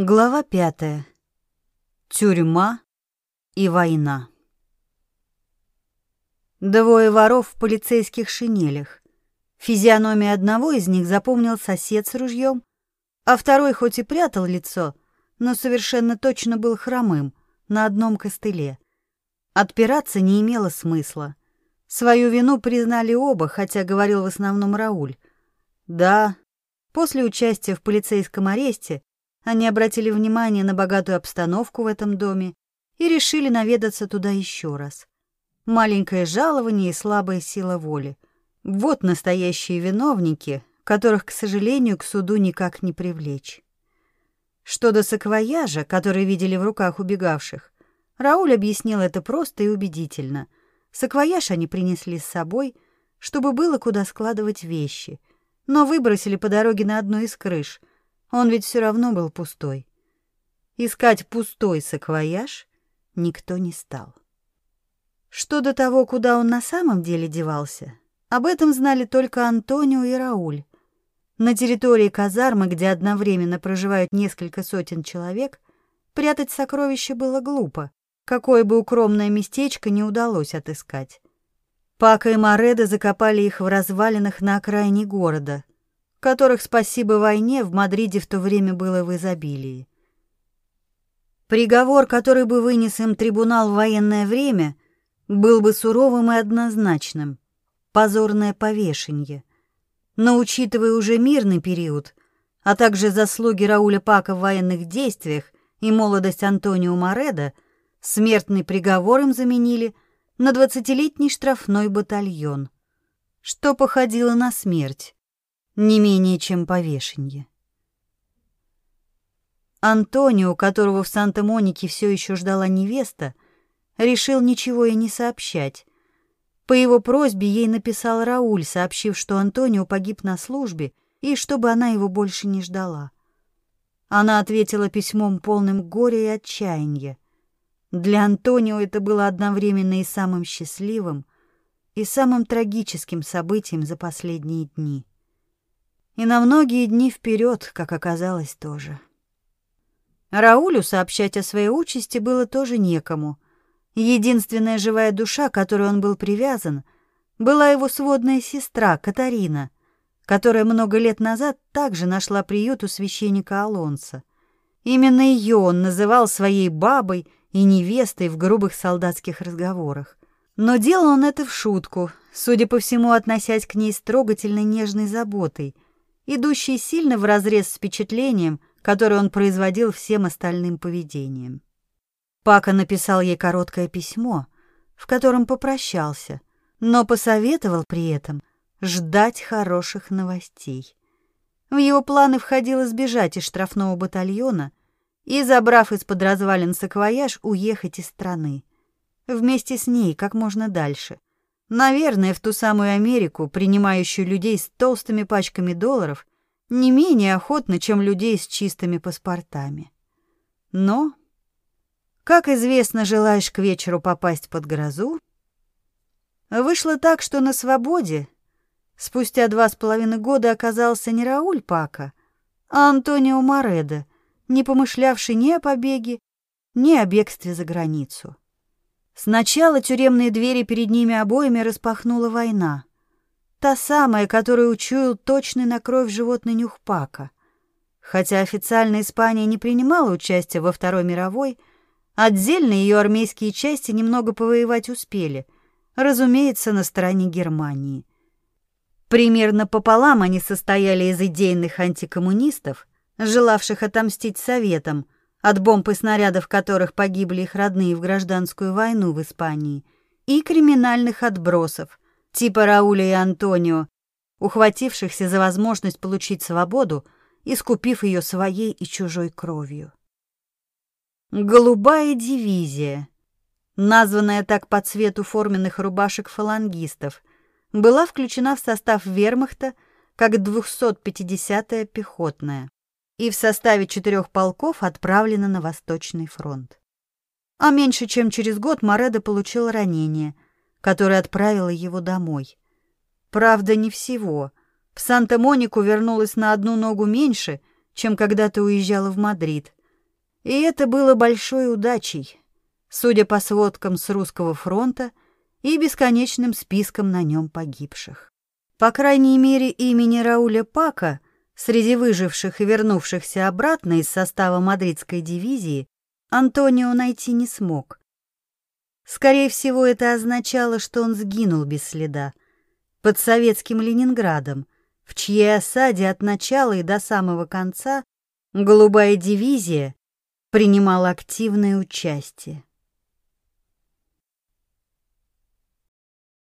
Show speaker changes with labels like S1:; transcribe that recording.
S1: Глава пятая. Тюрьма и война. Двое воров в полицейских шинелях. Физиономия одного из них запомнил сосед с ружьем, а второй хоть и прятал лицо, но совершенно точно был хромым, на одном костыле. Отпираться не имело смысла. Свою вину признали оба, хотя говорил в основном Рауль. Да, после участия в полицейском аресте они обратили внимание на богатую обстановку в этом доме и решили наведаться туда еще раз. Маленькое жалование и слабая сила воли. Вот настоящие виновники, которых, к сожалению, к суду никак не привлечь. Что до саквояжа, который видели в руках убегавших, Рауль объяснил это просто и убедительно. Саквояж они принесли с собой, чтобы было куда складывать вещи, но выбросили по дороге на одну из крыш, он ведь все равно был пустой. Искать пустой саквояж никто не стал. Что до того, куда он на самом деле девался, об этом знали только Антонио и Рауль. На территории казармы, где одновременно проживают несколько сотен человек, прятать сокровища было глупо, какое бы укромное местечко не удалось отыскать. Пака и Мореда закопали их в развалинах на окраине города, которых, спасибо войне, в Мадриде в то время было в изобилии. Приговор, который бы вынес им трибунал в военное время, был бы суровым и однозначным — позорное повешение. Но, учитывая уже мирный период, а также заслуги Рауля Пака в военных действиях и молодость Антонио Мореда, смертный приговор им заменили на двадцатилетний штрафной батальон, что походило на смерть не менее чем повешенье. Антонио, которого в Санта-Монике все еще ждала невеста, решил ничего ей не сообщать. По его просьбе ей написал Рауль, сообщив, что Антонио погиб на службе и чтобы она его больше не ждала. Она ответила письмом полным горя и отчаяния. Для Антонио это было одновременно и самым счастливым, и самым трагическим событием за последние дни. И на многие дни вперед, как оказалось, тоже. Раулю сообщать о своей участи было тоже некому. Единственная живая душа, к которой он был привязан, была его сводная сестра Катарина, которая много лет назад также нашла приют у священника Алонса. Именно ее он называл своей бабой и невестой в грубых солдатских разговорах. Но делал он это в шутку, судя по всему, относясь к ней с трогательной нежной заботой — идущий сильно вразрез с впечатлением, которое он производил всем остальным поведением. Пака написал ей короткое письмо, в котором попрощался, но посоветовал при этом ждать хороших новостей. В его планы входило сбежать из штрафного батальона и, забрав из-под развалин саквояж, уехать из страны. Вместе с ней как можно дальше, Наверное, в ту самую Америку, принимающую людей с толстыми пачками долларов, не менее охотно, чем людей с чистыми паспортами. Но, как известно, желаешь к вечеру попасть под грозу, вышло так, что на свободе спустя два с половиной года оказался не Рауль Пака, а Антонио Мореда, не помышлявший ни о побеге, ни о бегстве за границу. Сначала тюремные двери перед ними обоими распахнула война. Та самая, которую учуял точный на кровь животный нюх Пака. Хотя официально Испания не принимала участия во Второй мировой, отдельно ее армейские части немного повоевать успели, разумеется, на стороне Германии. Примерно пополам они состояли из идейных антикоммунистов, желавших отомстить Советам – от бомб и снарядов которых погибли их родные в гражданскую войну в Испании, и криминальных отбросов, типа Рауля и Антонио, ухватившихся за возможность получить свободу, искупив ее своей и чужой кровью. Голубая дивизия, названная так по цвету форменных рубашек фалангистов, была включена в состав вермахта как 250-я пехотная и в составе четырех полков отправлена на Восточный фронт. А меньше чем через год Моредо получил ранение, которое отправило его домой. Правда, не всего. В Санта-Монику вернулась на одну ногу меньше, чем когда-то уезжала в Мадрид, И это было большой удачей, судя по сводкам с русского фронта и бесконечным спискам на нем погибших. По крайней мере, имени Рауля Пака среди выживших и вернувшихся обратно из состава мадридской дивизии Антонио найти не смог. Скорее всего, это означало, что он сгинул без следа под советским Ленинградом, в чьей осаде от начала и до самого конца голубая дивизия принимала активное участие.